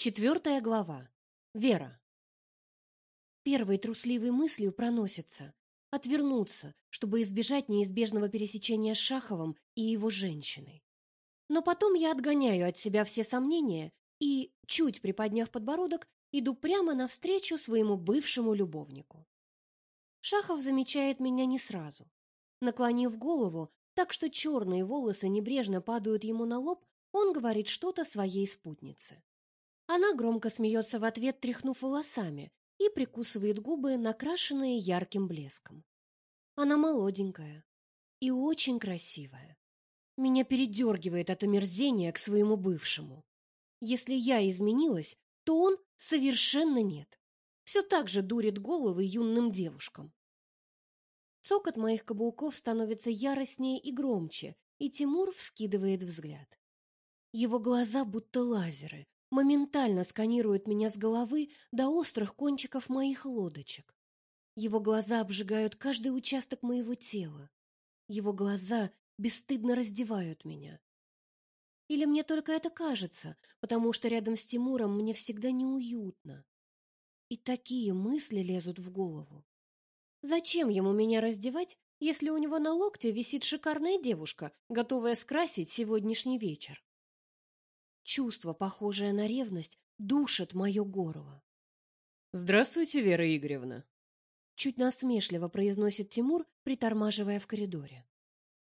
Четвертая глава. Вера. Первой трусливой мыслью проносится отвернуться, чтобы избежать неизбежного пересечения с Шаховым и его женщиной. Но потом я отгоняю от себя все сомнения и, чуть приподняв подбородок, иду прямо навстречу своему бывшему любовнику. Шахов замечает меня не сразу. Наклонив голову, так что черные волосы небрежно падают ему на лоб, он говорит что-то своей спутнице. Она громко смеется в ответ, тряхнув волосами, и прикусывает губы, накрашенные ярким блеском. Она молоденькая и очень красивая. Меня передергивает от омерзения к своему бывшему. Если я изменилась, то он совершенно нет. Все так же дурит головы юным девушкам. Цокот моих каблуков становится яростнее и громче, и Тимур вскидывает взгляд. Его глаза будто лазеры, моментально сканирует меня с головы до острых кончиков моих лодочек. Его глаза обжигают каждый участок моего тела. Его глаза бесстыдно раздевают меня. Или мне только это кажется, потому что рядом с Тимуром мне всегда неуютно. И такие мысли лезут в голову. Зачем ему меня раздевать, если у него на локте висит шикарная девушка, готовая скрасить сегодняшний вечер? Чувство, похожее на ревность, душит мое горло. Здравствуйте, Вера Игоревна. Чуть насмешливо произносит Тимур, притормаживая в коридоре.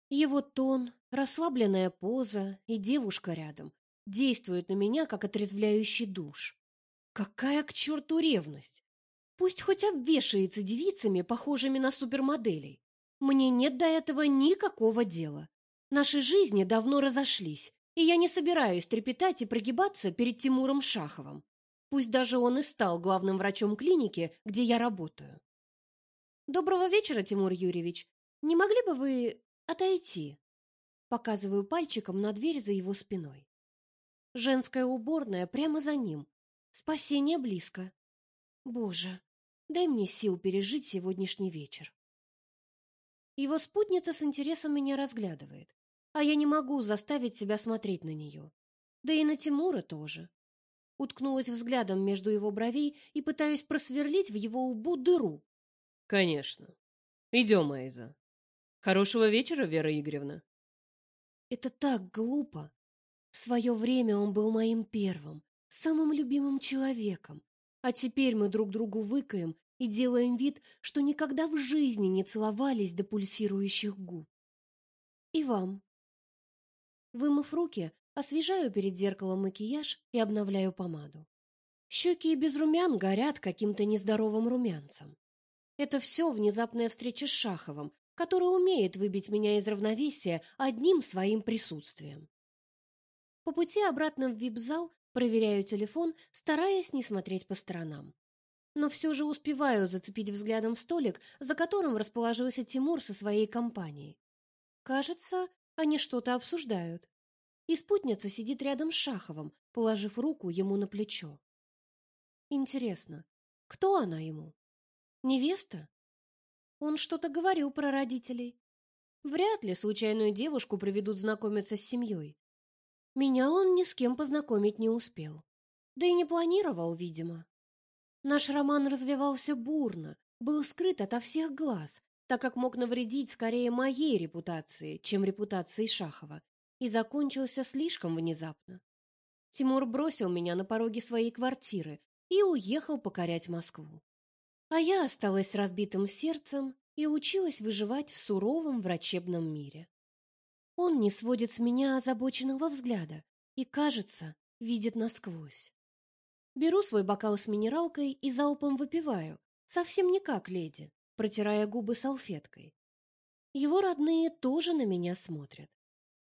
Его тон, расслабленная поза и девушка рядом действуют на меня, как отрезвляющий душ. Какая к черту ревность! Пусть хоть обвешается девицами, похожими на супермоделей. Мне нет до этого никакого дела. Наши жизни давно разошлись, и я не собираюсь трепетать и прогибаться перед Тимуром Шаховым. Пусть даже он и стал главным врачом клиники, где я работаю. Доброго вечера, Тимур Юрьевич. Не могли бы вы отойти? Показываю пальчиком на дверь за его спиной. Женская уборная прямо за ним. Спасение близко. Боже, дай мне сил пережить сегодняшний вечер. Его спутница с интересом меня разглядывает а я не могу заставить себя смотреть на нее. Да и на Тимура тоже. Уткнулась взглядом между его бровей и пытаюсь просверлить в его лбу дыру. Конечно. Идем, Айза. Хорошего вечера, Вера Игоревна. Это так глупо. В свое время он был моим первым, самым любимым человеком, а теперь мы друг другу выкаем и делаем вид, что никогда в жизни не целовались до пульсирующих губ. И вам. Вымыв руки, освежаю перед зеркалом макияж и обновляю помаду. Щеки и без румян горят каким-то нездоровым румянцем. Это все внезапная встреча с Шаховым, который умеет выбить меня из равновесия одним своим присутствием. По пути обратно в вип-зал проверяю телефон, стараясь не смотреть по сторонам. Но все же успеваю зацепить взглядом столик, за которым расположился Тимур со своей компанией. Кажется, они что-то обсуждают. И спутница сидит рядом с Шаховым, положив руку ему на плечо. Интересно, кто она ему? Невеста? Он что-то говорил про родителей. Вряд ли случайную девушку приведут знакомиться с семьей. Меня он ни с кем познакомить не успел. Да и не планировал, видимо. Наш роман развивался бурно, был скрыт ото всех глаз, так как мог навредить скорее моей репутации, чем репутации Шахова, и закончился слишком внезапно. Тимур бросил меня на пороге своей квартиры и уехал покорять Москву. А я осталась с разбитым сердцем и училась выживать в суровом врачебном мире. Он не сводит с меня озабоченного взгляда и, кажется, видит насквозь. Беру свой бокал с минералкой и залпом выпиваю, совсем не как леди, протирая губы салфеткой. Его родные тоже на меня смотрят.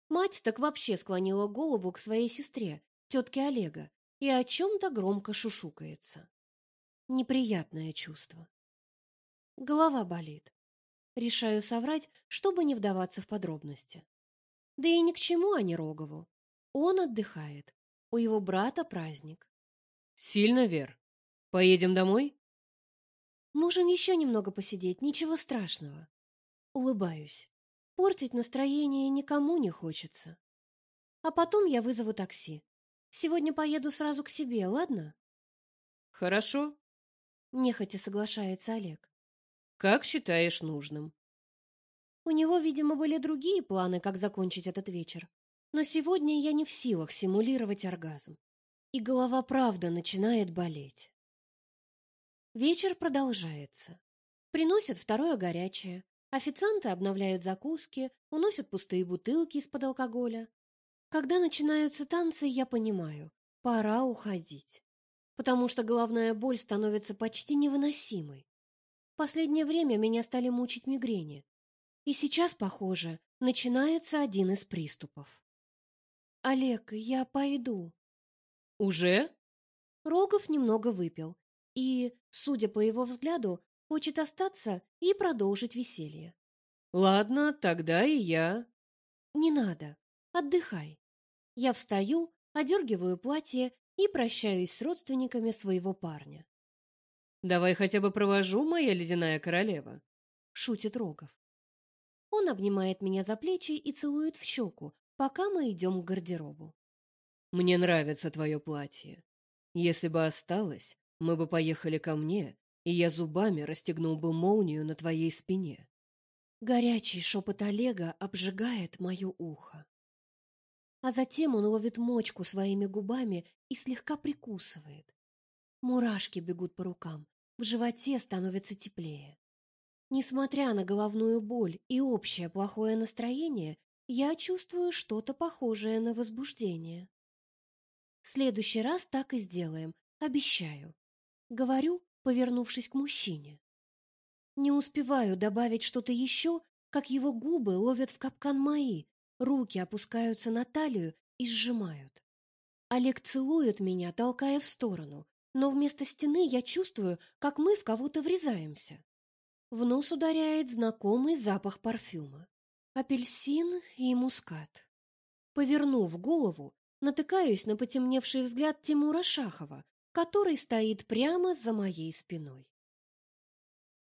Мать так вообще склонила голову к своей сестре, тетке Олега, и о чем-то громко шушукается. Неприятное чувство. Голова болит. Решаю соврать, чтобы не вдаваться в подробности. Да и ни к чему они Рогову. Он отдыхает. У его брата праздник. Сильно, Вер? Поедем домой? Можем еще немного посидеть, ничего страшного. Улыбаюсь. Портить настроение никому не хочется. А потом я вызову такси. Сегодня поеду сразу к себе, ладно? Хорошо. Нехотя соглашается Олег. Как считаешь нужным. У него, видимо, были другие планы, как закончить этот вечер. Но сегодня я не в силах симулировать оргазм. И голова правда начинает болеть. Вечер продолжается. Приносят второе горячее. Официанты обновляют закуски, уносят пустые бутылки из-под алкоголя. Когда начинаются танцы, я понимаю, пора уходить. Потому что головная боль становится почти невыносимой. Последнее время меня стали мучить мигрени. И сейчас, похоже, начинается один из приступов. Олег, я пойду. Уже? Рогов немного выпил и, судя по его взгляду, хочет остаться и продолжить веселье. Ладно, тогда и я. Не надо. Отдыхай. Я встаю, одергиваю платье и прощаюсь с родственниками своего парня. Давай хотя бы провожу, моя ледяная королева, шутит Рогов. Он обнимает меня за плечи и целует в щеку, пока мы идем к гардеробу. Мне нравится твое платье. Если бы осталось, мы бы поехали ко мне, и я зубами расстегнул бы молнию на твоей спине. Горячий шепот Олега обжигает мое ухо. А затем он ловит мочку своими губами и слегка прикусывает. Мурашки бегут по рукам, в животе становится теплее. Несмотря на головную боль и общее плохое настроение, я чувствую что-то похожее на возбуждение. В следующий раз так и сделаем, обещаю. Говорю, повернувшись к мужчине. Не успеваю добавить что-то еще, как его губы ловят в капкан мои, руки опускаются на талию и сжимают. Олег целует меня, толкая в сторону, но вместо стены я чувствую, как мы в кого-то врезаемся. В нос ударяет знакомый запах парфюма. Апельсин и мускат. Повернув голову, натыкаюсь на потемневший взгляд Тимура Шахова, который стоит прямо за моей спиной.